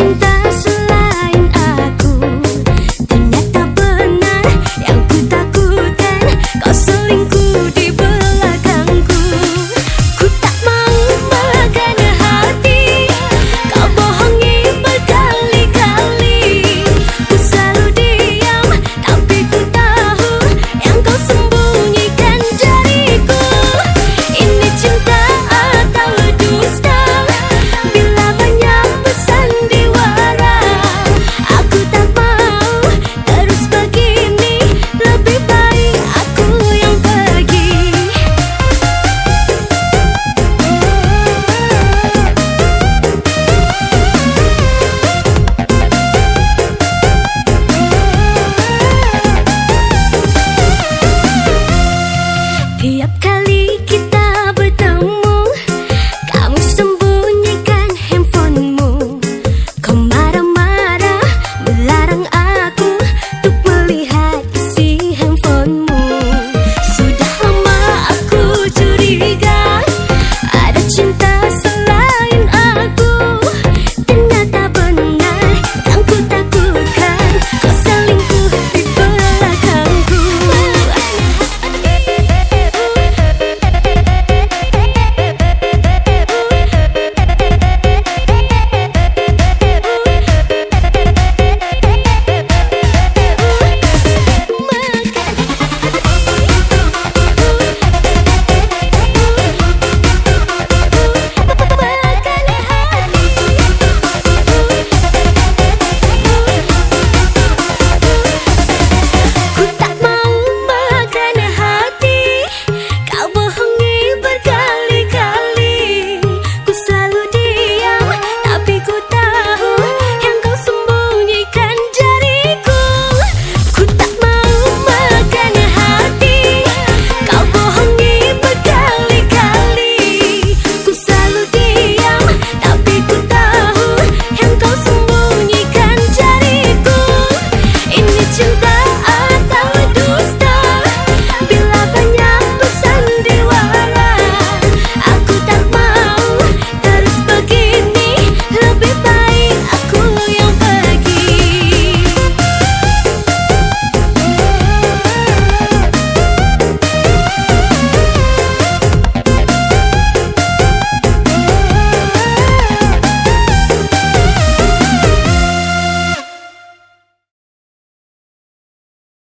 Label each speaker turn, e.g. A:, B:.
A: siento Setiap kali した